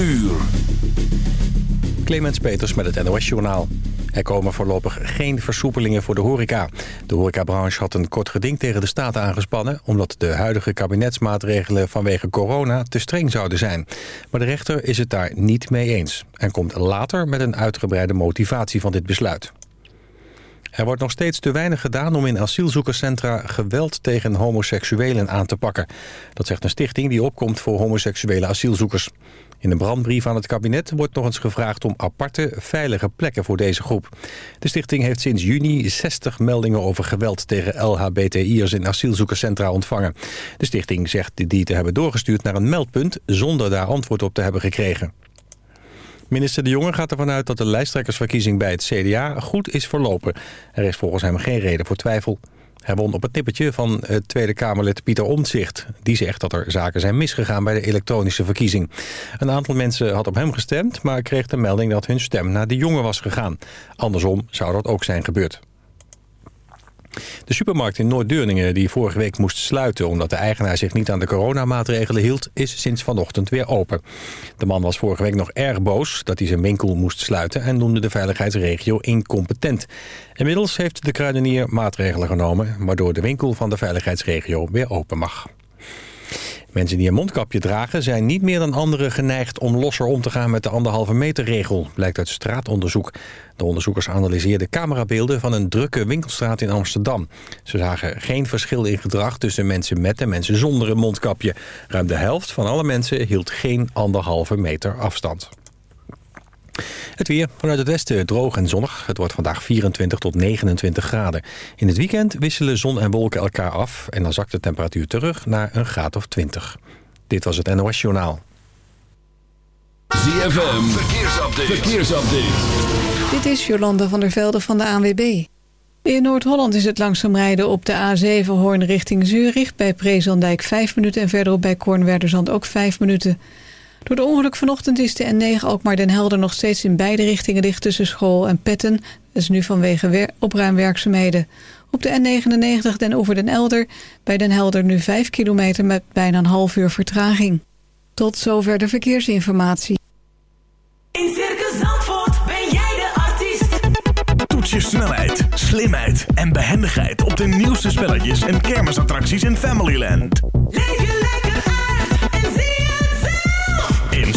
uur. Clemens Peters met het NOS Journaal. Er komen voorlopig geen versoepelingen voor de horeca. De horecabranche had een kort geding tegen de staat aangespannen... omdat de huidige kabinetsmaatregelen vanwege corona te streng zouden zijn. Maar de rechter is het daar niet mee eens... en komt later met een uitgebreide motivatie van dit besluit. Er wordt nog steeds te weinig gedaan om in asielzoekerscentra geweld tegen homoseksuelen aan te pakken. Dat zegt een stichting die opkomt voor homoseksuele asielzoekers. In een brandbrief aan het kabinet wordt nog eens gevraagd om aparte, veilige plekken voor deze groep. De stichting heeft sinds juni 60 meldingen over geweld tegen LHBTI'ers in asielzoekerscentra ontvangen. De stichting zegt die te hebben doorgestuurd naar een meldpunt zonder daar antwoord op te hebben gekregen. Minister De Jonge gaat ervan uit dat de lijsttrekkersverkiezing bij het CDA goed is verlopen. Er is volgens hem geen reden voor twijfel. Hij won op het nippertje van het Tweede Kamerlid Pieter Omtzigt. Die zegt dat er zaken zijn misgegaan bij de elektronische verkiezing. Een aantal mensen had op hem gestemd... maar kreeg de melding dat hun stem naar de jongen was gegaan. Andersom zou dat ook zijn gebeurd. De supermarkt in Noord-Deurningen die vorige week moest sluiten... omdat de eigenaar zich niet aan de coronamaatregelen hield... is sinds vanochtend weer open. De man was vorige week nog erg boos dat hij zijn winkel moest sluiten... en noemde de veiligheidsregio incompetent. Inmiddels heeft de kruidenier maatregelen genomen... waardoor de winkel van de veiligheidsregio weer open mag. Mensen die een mondkapje dragen zijn niet meer dan anderen geneigd om losser om te gaan met de anderhalve meter regel, blijkt uit straatonderzoek. De onderzoekers analyseerden camerabeelden van een drukke winkelstraat in Amsterdam. Ze zagen geen verschil in gedrag tussen mensen met en mensen zonder een mondkapje. Ruim de helft van alle mensen hield geen anderhalve meter afstand. Het weer vanuit het westen droog en zonnig. Het wordt vandaag 24 tot 29 graden. In het weekend wisselen zon en wolken elkaar af... en dan zakt de temperatuur terug naar een graad of 20. Dit was het NOS Journaal. ZFM, verkeersupdate. verkeersupdate. Dit is Jolanda van der Velde van de ANWB. In Noord-Holland is het langzaam rijden op de A7 Hoorn richting Zurich... bij Prezandijk 5 minuten en verderop bij Kornwerderzand ook 5 minuten... Door de ongeluk vanochtend is de N9 Alkmaar Den Helder nog steeds in beide richtingen dicht tussen school en Petten. Dat is nu vanwege opruimwerkzaamheden. Op de N99 Den Oever Den Elder bij Den Helder nu 5 kilometer met bijna een half uur vertraging. Tot zover de verkeersinformatie. In Circus Zandvoort ben jij de artiest. Toets je snelheid, slimheid en behendigheid op de nieuwste spelletjes en kermisattracties in Familyland. Leef je lekker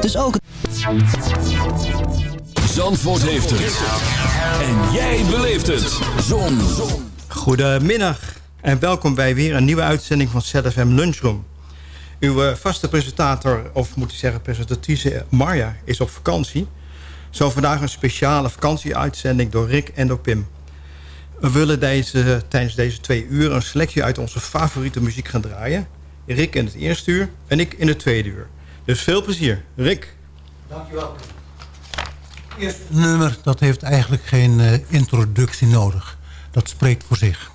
Dus ook... Zandvoort heeft het. En jij beleeft het. Zon. Zon. Goedemiddag en welkom bij weer een nieuwe uitzending van ZFM Lunchroom. Uw eh, vaste presentator, of moet ik zeggen presentatrice Marja, is op vakantie. Zo vandaag een speciale vakantieuitzending door Rick en door Pim. We willen deze, tijdens deze twee uur een selectie uit onze favoriete muziek gaan draaien. Rick in het eerste uur en ik in het tweede uur. Dus veel plezier. Rick. Dankjewel. Het eerste nummer dat heeft eigenlijk geen uh, introductie nodig. Dat spreekt voor zich.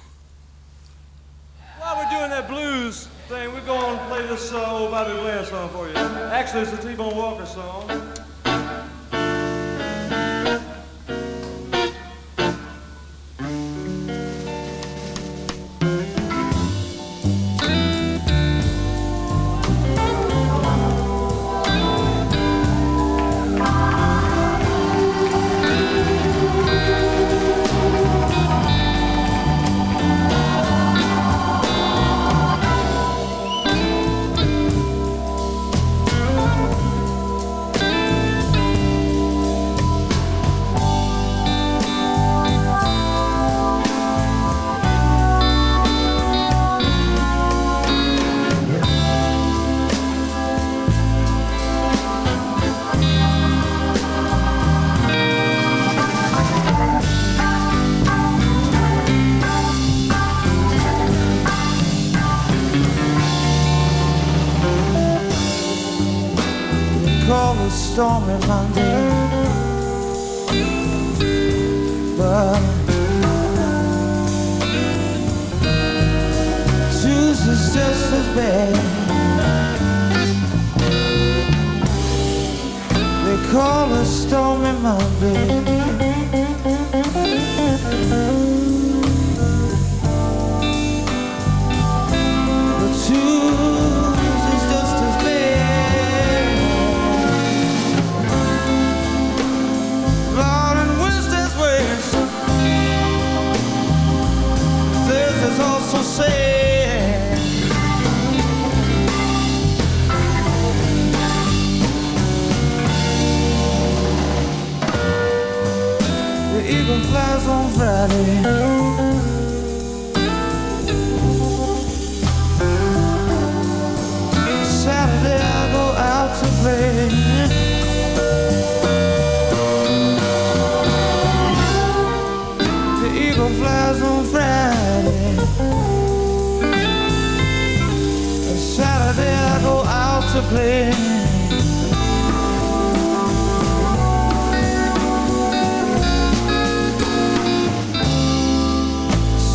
While we're doing that blues thing, we're going to play this uh, old Bobby Blair song for you. Actually, it's a T-Bone Walker song.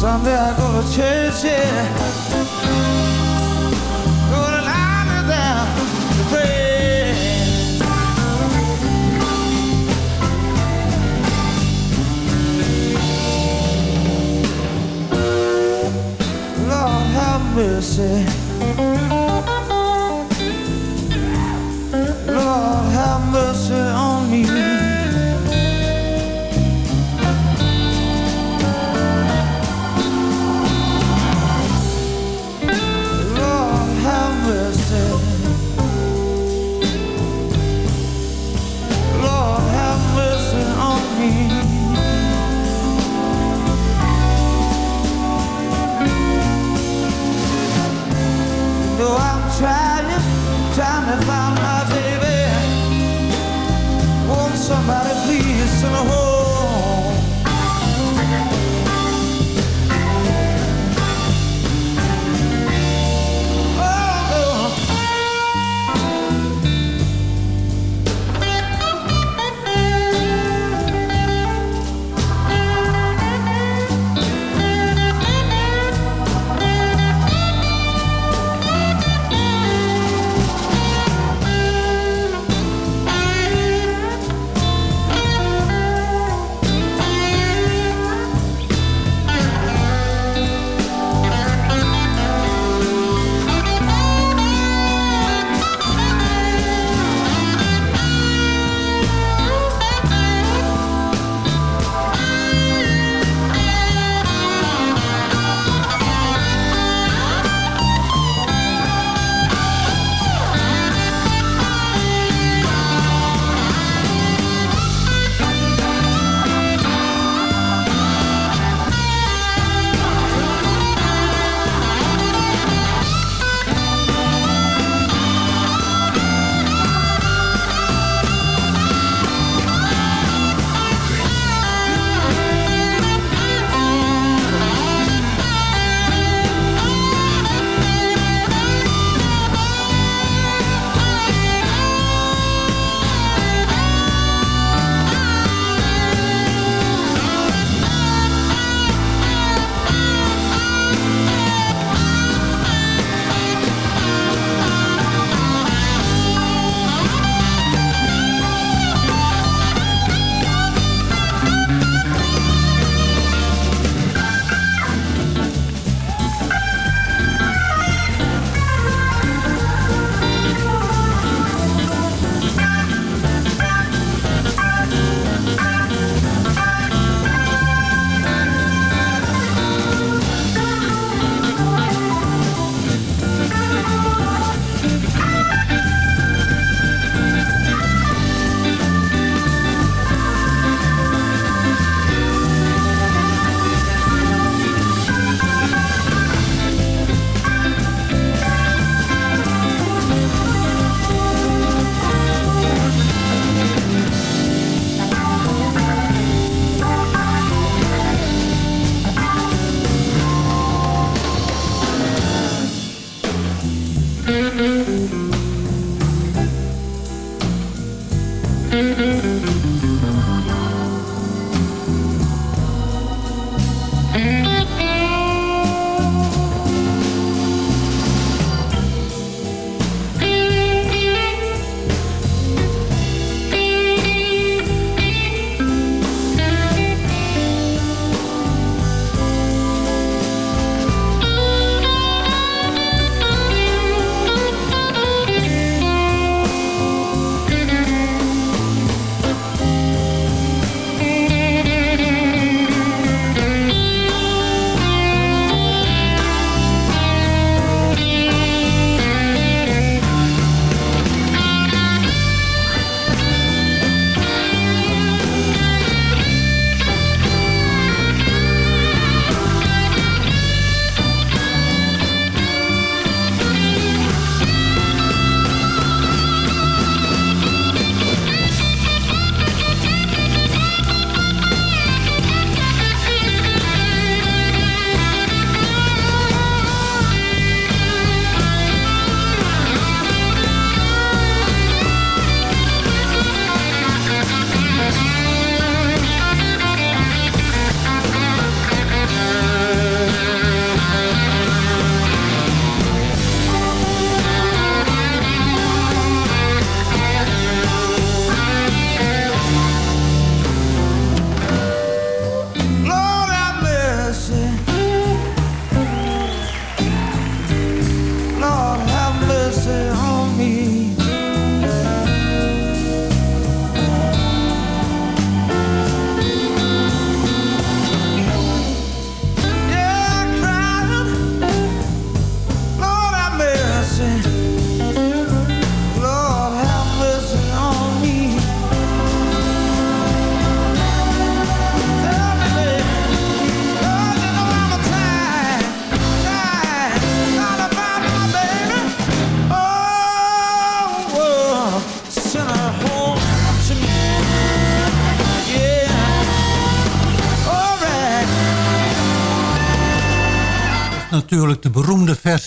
Someday I go to church, yeah. Gonna lie me down pray. Lord have mercy.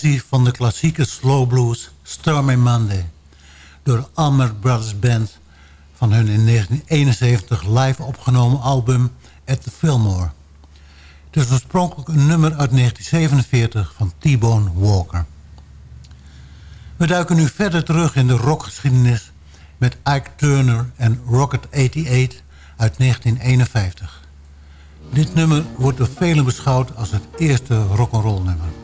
Van de klassieke slow blues Stormy Monday. Door Almer Brothers Band van hun in 1971 live opgenomen album At the Fillmore. Het is oorspronkelijk een nummer uit 1947 van T-Bone Walker. We duiken nu verder terug in de rockgeschiedenis met Ike Turner en Rocket 88 uit 1951. Dit nummer wordt door velen beschouwd als het eerste rock'n'roll nummer.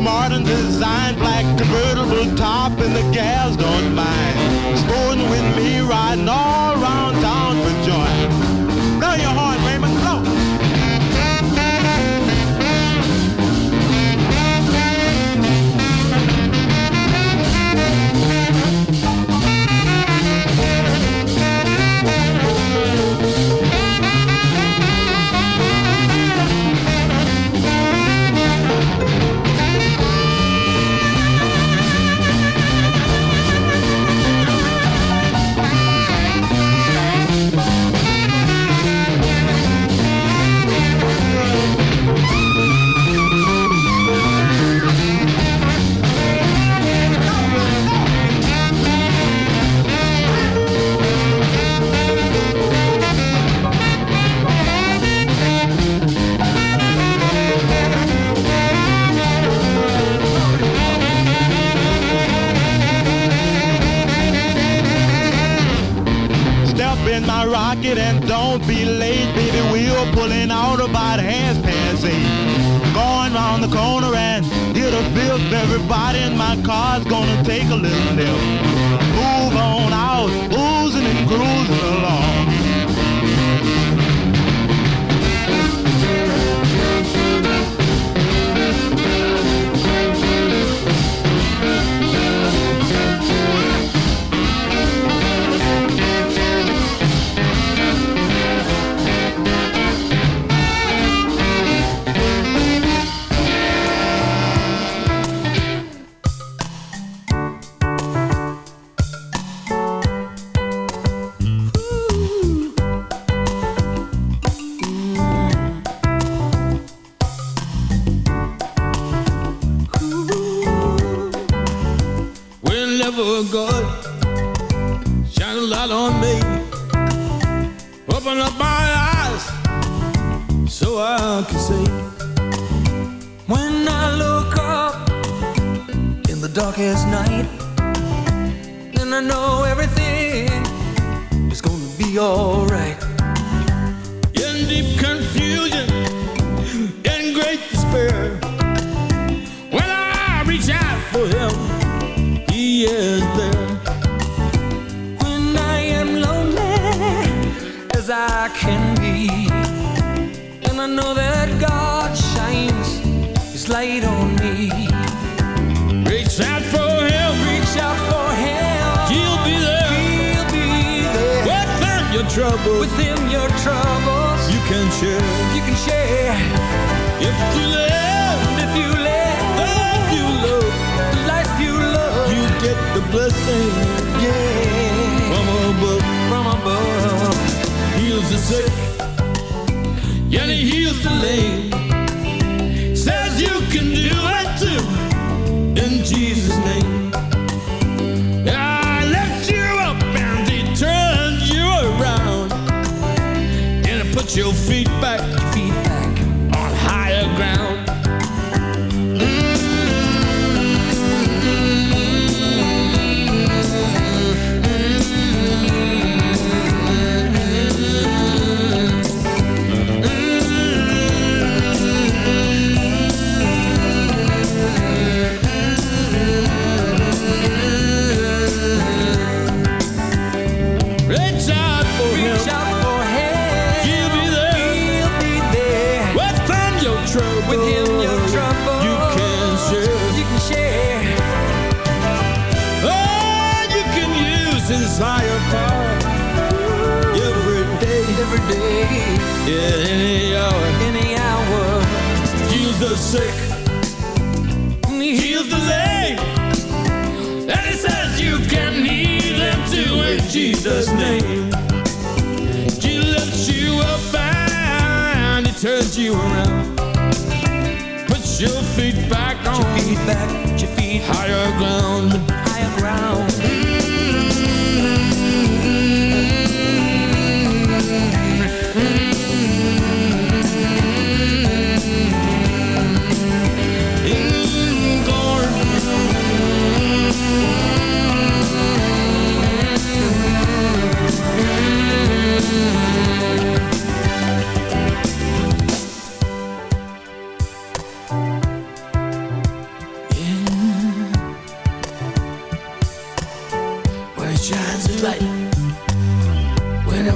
Smart and rocket and don't be late, baby. We're pulling out about half past eight. Going round the corner and hit a bill. Everybody in my car's gonna take a little nip. Move on out, oozing and cruising along.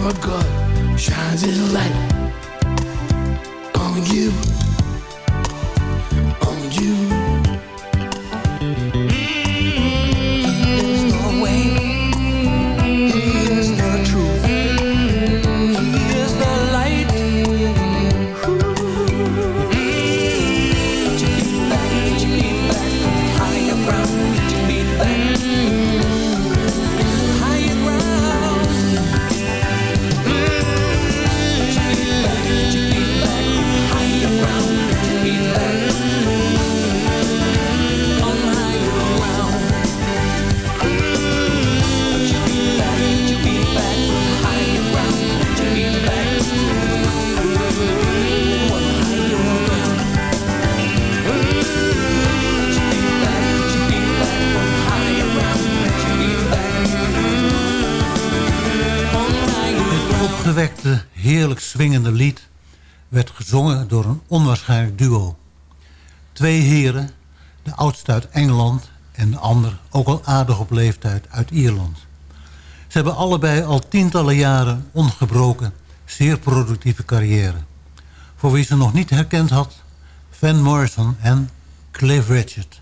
Whenever God shines his light. On you, duo. Twee heren, de oudste uit Engeland en de ander, ook al aardig op leeftijd, uit Ierland. Ze hebben allebei al tientallen jaren ongebroken, zeer productieve carrière. Voor wie ze nog niet herkend had, Van Morrison en Cliff Richard.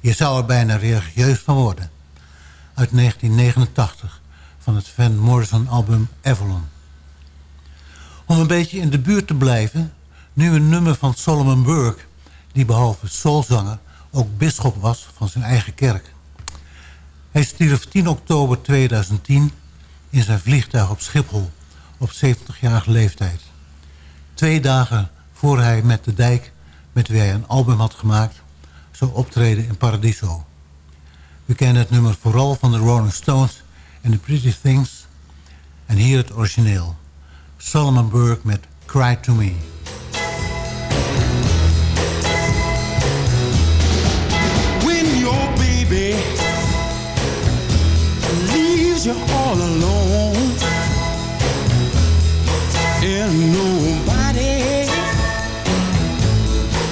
Je zou er bijna religieus van worden. Uit 1989 van het Van Morrison album Avalon. Om een beetje in de buurt te blijven, nu een nummer van Solomon Burke... die behalve soulzanger ook bisschop was van zijn eigen kerk. Hij stierf 10 oktober 2010 in zijn vliegtuig op Schiphol op 70-jarige leeftijd. Twee dagen voor hij met de dijk, met wie hij een album had gemaakt... zou optreden in Paradiso. We kennen het nummer vooral van de Rolling Stones en The Pretty Things... en hier het origineel. Solomon Burke met Cry To Me. Leaves you all alone. And nobody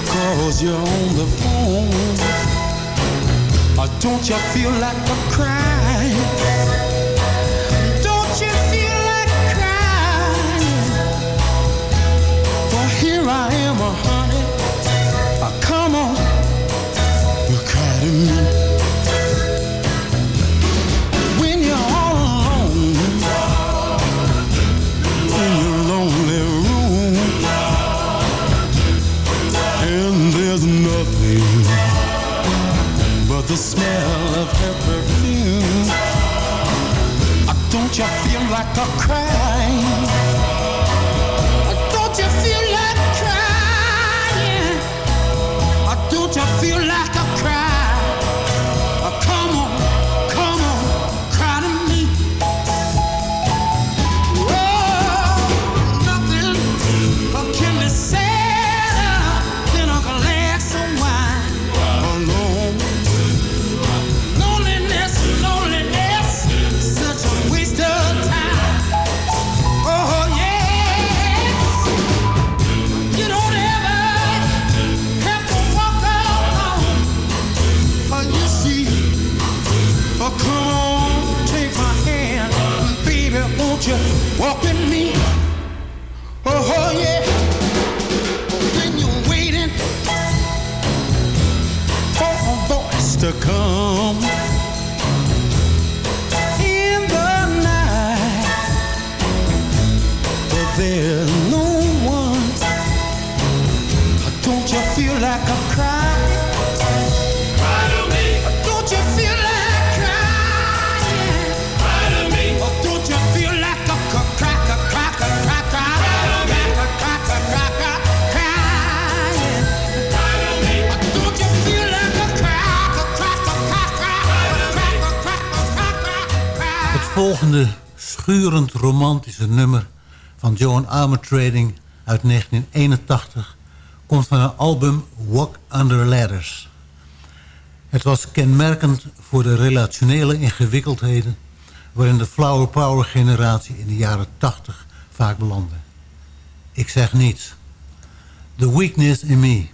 calls you on the phone. Or don't you feel like a crying smell of her perfume. Uh, don't you feel like a crying? Uh, don't you feel like crying? Uh, don't you feel like you. Walk De nummer van Joan Armour Trading uit 1981... komt van haar album Walk Under Ladders. Het was kenmerkend voor de relationele ingewikkeldheden... waarin de flower power generatie in de jaren 80 vaak belandde. Ik zeg niets. The weakness in me...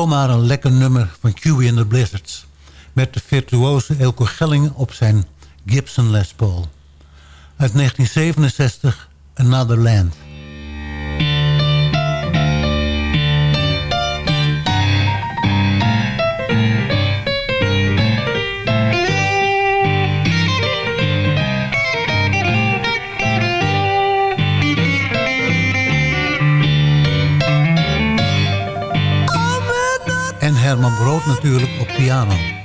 zomaar een lekker nummer van QB in the Blizzards... met de virtuoze Elko Gelling op zijn Gibson Les Paul. Uit 1967, Another Land... Herman Brood natuurlijk op piano.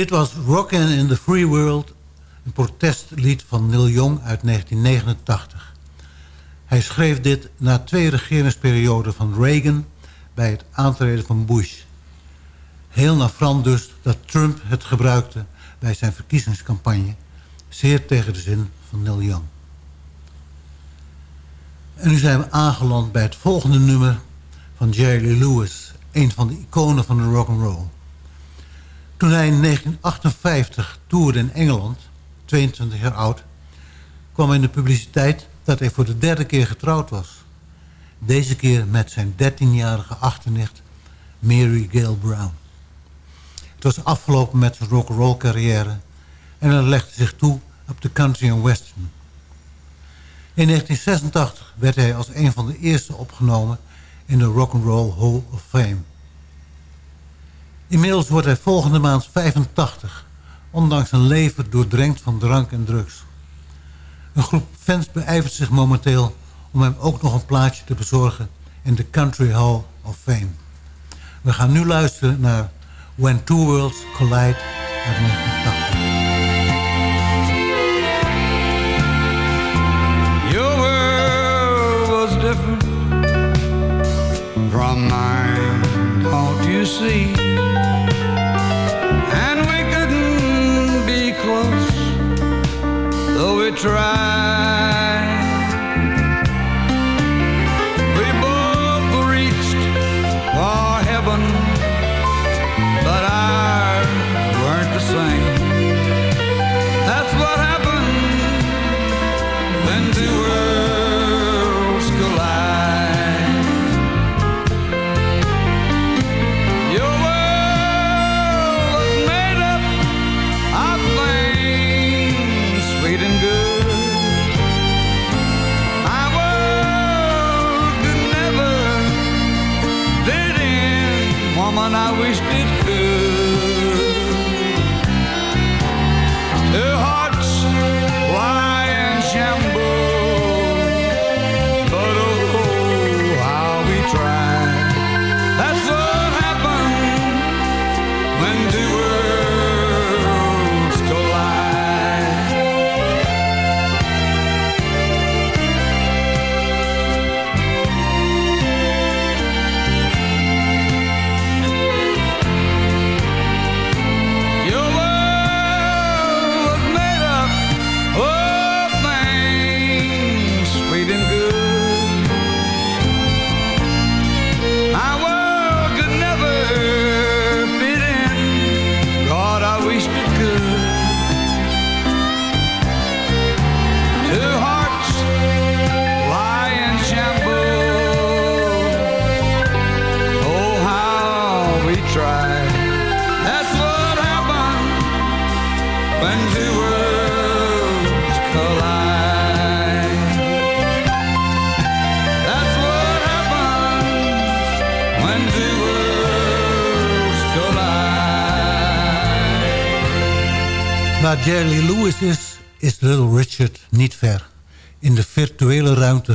Dit was Rockin' in the Free World, een protestlied van Neil Young uit 1989. Hij schreef dit na twee regeringsperioden van Reagan bij het aantreden van Bush. Heel navrant dus dat Trump het gebruikte bij zijn verkiezingscampagne, zeer tegen de zin van Neil Young. En nu zijn we aangeland bij het volgende nummer van Jerry Lewis, een van de iconen van de rock and roll. Toen hij in 1958 toerde in Engeland, 22 jaar oud, kwam in de publiciteit dat hij voor de derde keer getrouwd was. Deze keer met zijn 13-jarige achternicht Mary Gail Brown. Het was afgelopen met zijn rock'n'roll carrière en hij legde zich toe op de country en western. In 1986 werd hij als een van de eerste opgenomen in de Rock'n'Roll Hall of Fame. Inmiddels wordt hij volgende maand 85, ondanks een leven doordrenkt van drank en drugs. Een groep fans beijvert zich momenteel om hem ook nog een plaatje te bezorgen in de Country Hall of Fame. We gaan nu luisteren naar When Two Worlds Collide uit 1980. Your world was different from mine, don't you see? try.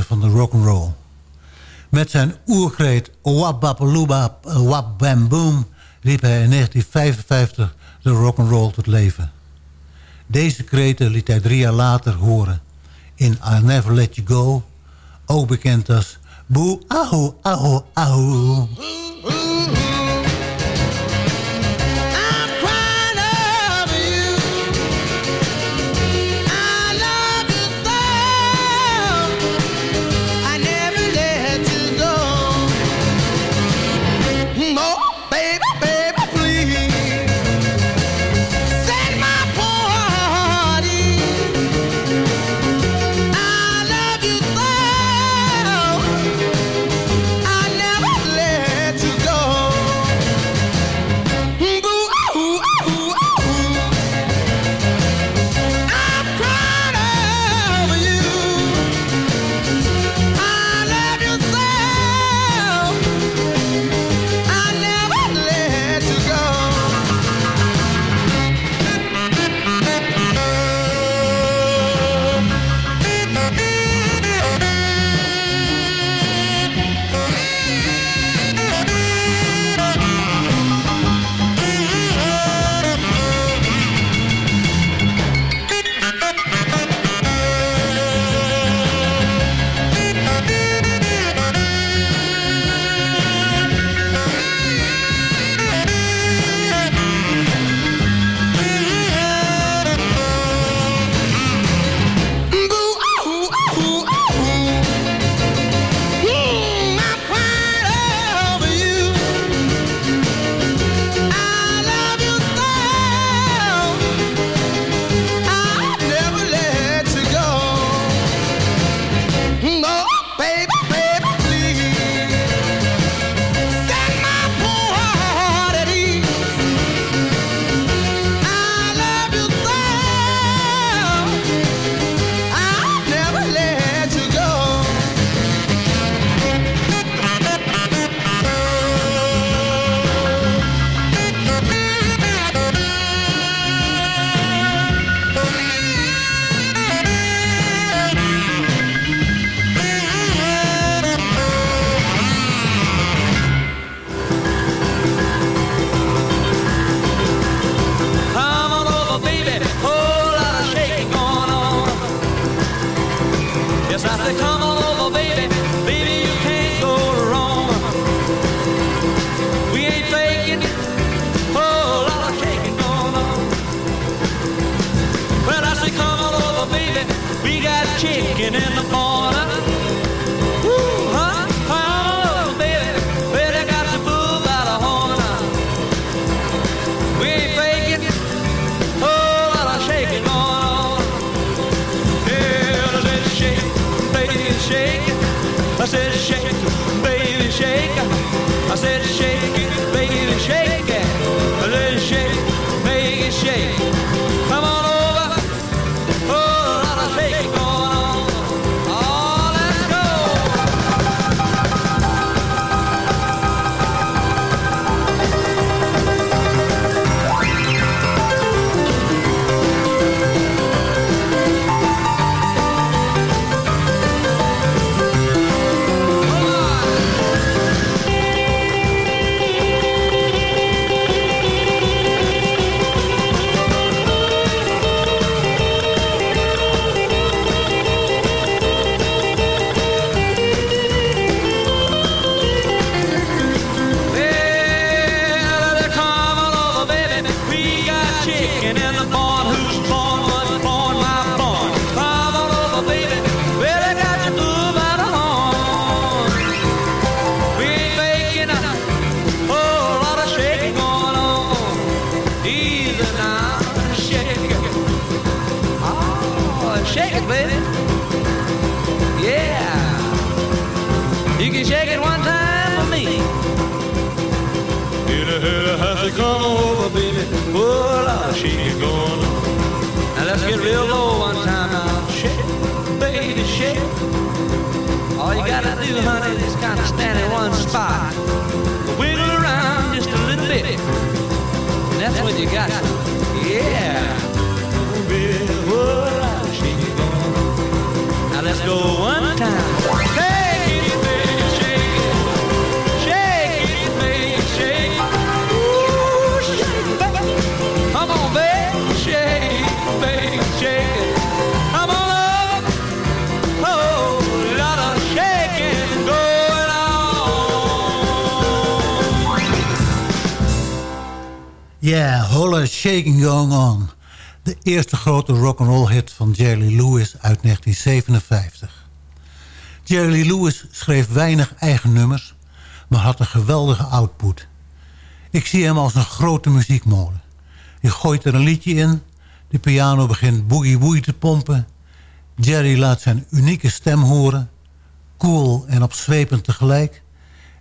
Van de rock'n'roll. Met zijn oerkreet Bam Boom riep hij in 1955 de rock'n'roll tot leven. Deze kreten liet hij drie jaar later horen in I'll Never Let You Go, ook bekend als Boe Aho Aho Aho. Come on. Shake, baby, shake. I said shake baby, You can shake it one time for me. In a hurry, has to come over, baby. Oh, lot of shaking going on. Now let's get real low one time now. Shake, baby, shake. All you gotta do, honey, is kind of stand in one spot. Wiggle around just a little bit. And that's what you got. Yeah. Oh, baby, oh, lot of shaking going on. Now let's go one time. Yeah, Holla Shaking Going On. De eerste grote rock'n'roll hit van Jerry Lewis uit 1957. Jerry Lewis schreef weinig eigen nummers, maar had een geweldige output. Ik zie hem als een grote muziekmolen. Je gooit er een liedje in, de piano begint boogie-woogie te pompen... Jerry laat zijn unieke stem horen, cool en opzwepend tegelijk...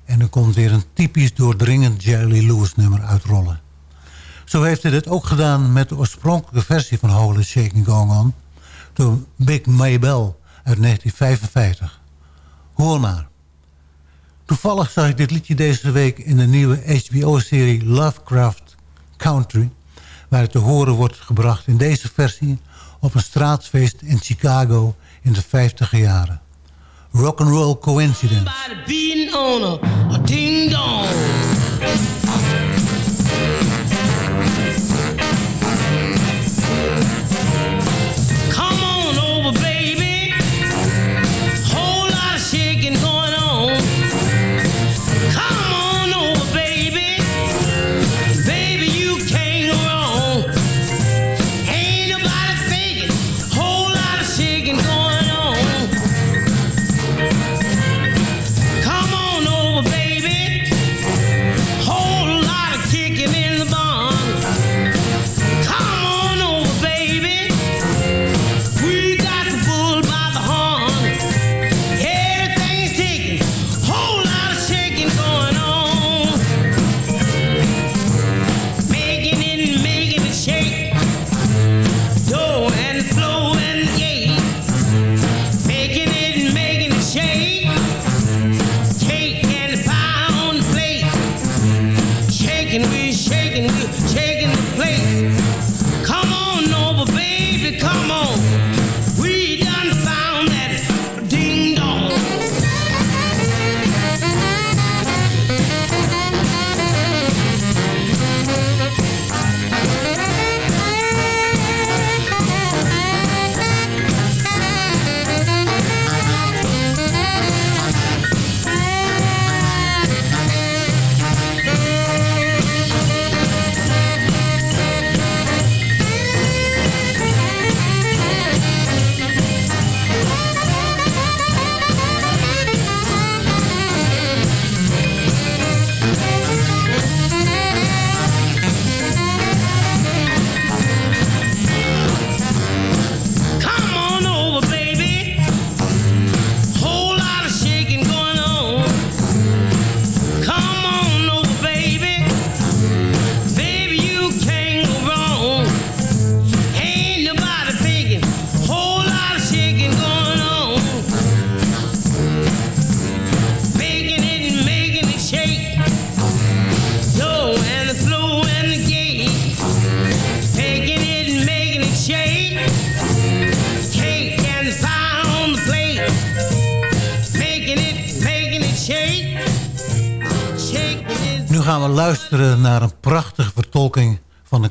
en er komt weer een typisch doordringend Jerry Lewis nummer uitrollen. Zo heeft hij dit ook gedaan met de oorspronkelijke versie van Holy Shaking Going On... door Big Maybell uit 1955. Hoor maar. Toevallig zag ik dit liedje deze week in de nieuwe HBO-serie Lovecraft Country... waar het te horen wordt gebracht in deze versie... op een straatsfeest in Chicago in de 50 jaren. Rock'n'roll Coincidence. beating on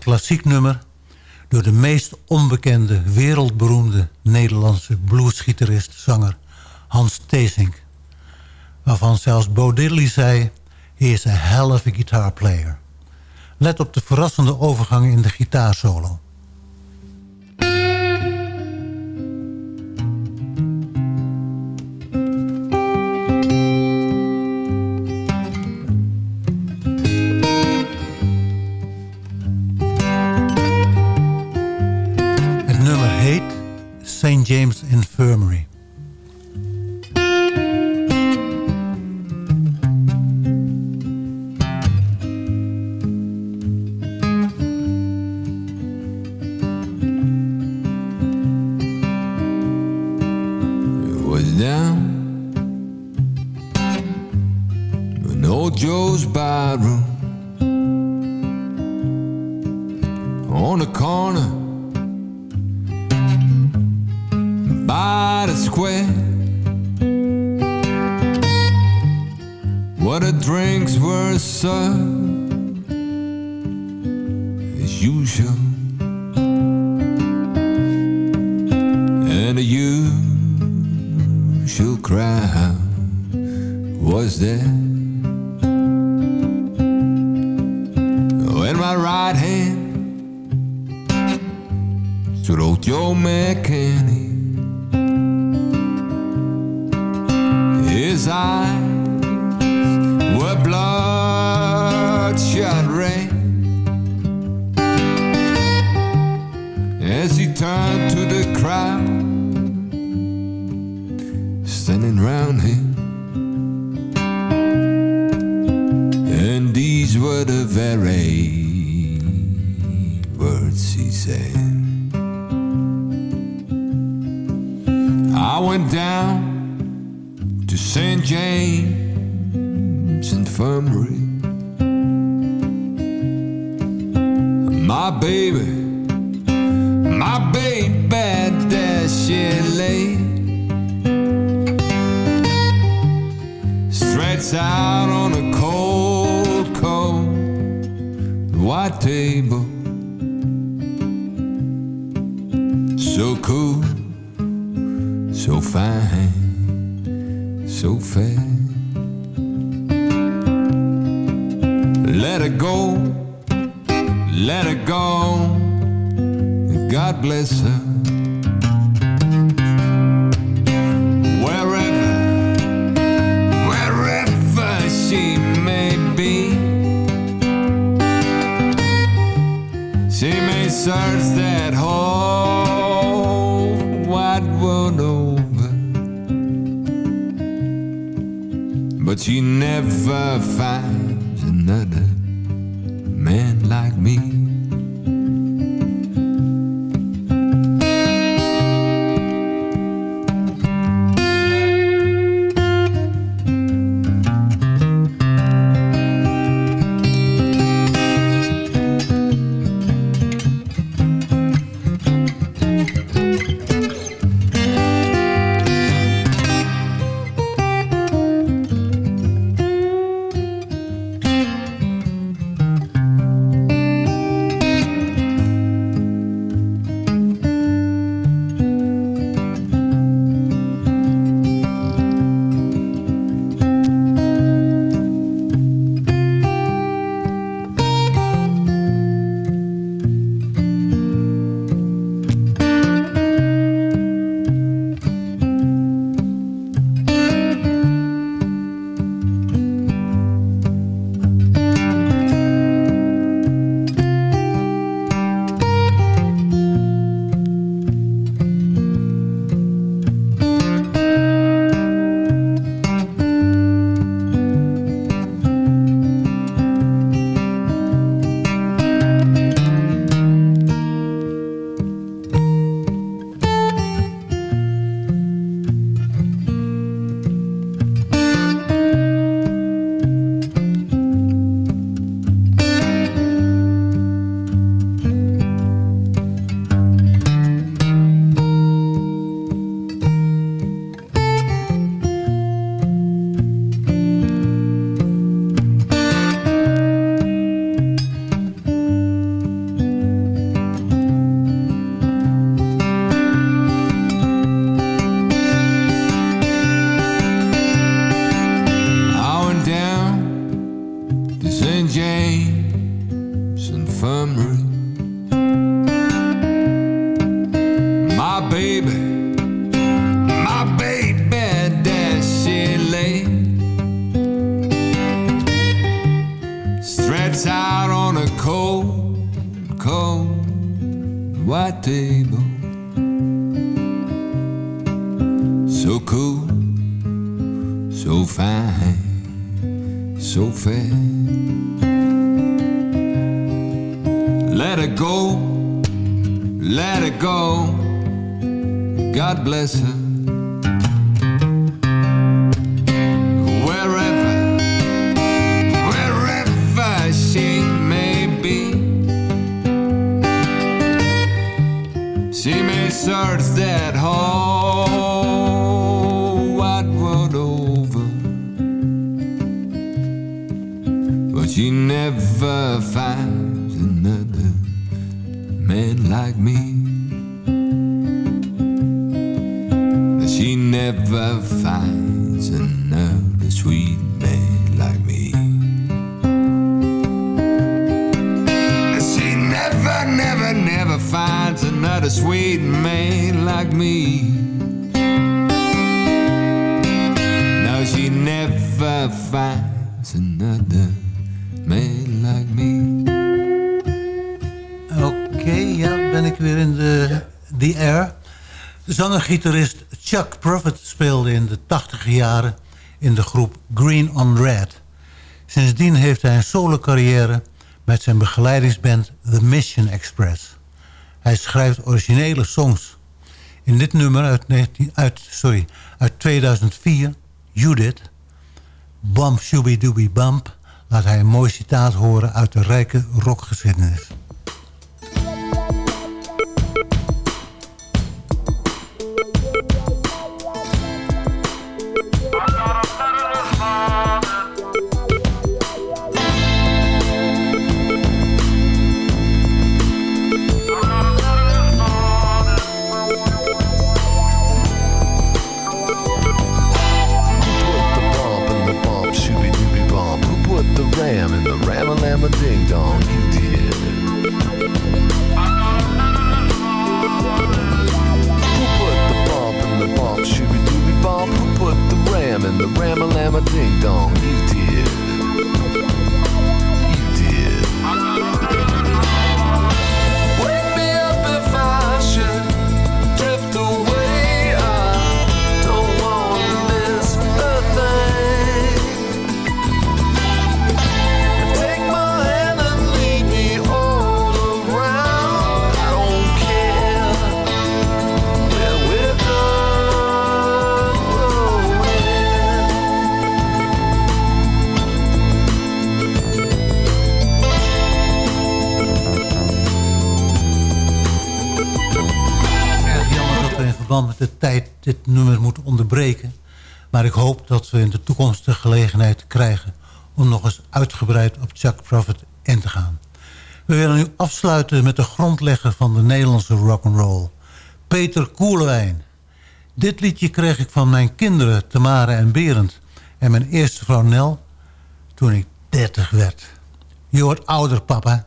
klassiek nummer... door de meest onbekende, wereldberoemde Nederlandse bluesgitarist, zanger Hans Theesink. Waarvan zelfs Bo Diddley zei, he is a hell of player. Let op de verrassende overgang in de gitaarsolo. James Infirmary. was down in old Joe's bedroom usual and the usual crowd was there. In my right hand stood old Joe McKinney. But she never finds another man like me. Zanger-gitarist Chuck Prophet speelde in de 80 jaren in de groep Green on Red. Sindsdien heeft hij een solo-carrière met zijn begeleidingsband The Mission Express. Hij schrijft originele songs. In dit nummer uit, 19, uit, sorry, uit 2004, Judith, Bump Shooby Dooby Bump... laat hij een mooi citaat horen uit de rijke rockgeschiedenis. The ram a a ding dong? You met de tijd dit nummer moeten onderbreken. Maar ik hoop dat we in de toekomst de gelegenheid krijgen... om nog eens uitgebreid op Chuck Prophet in te gaan. We willen nu afsluiten met de grondlegger van de Nederlandse rock'n'roll. Peter Koelewijn. Dit liedje kreeg ik van mijn kinderen Tamara en Berend... en mijn eerste vrouw Nel toen ik 30 werd. Je wordt ouder, papa.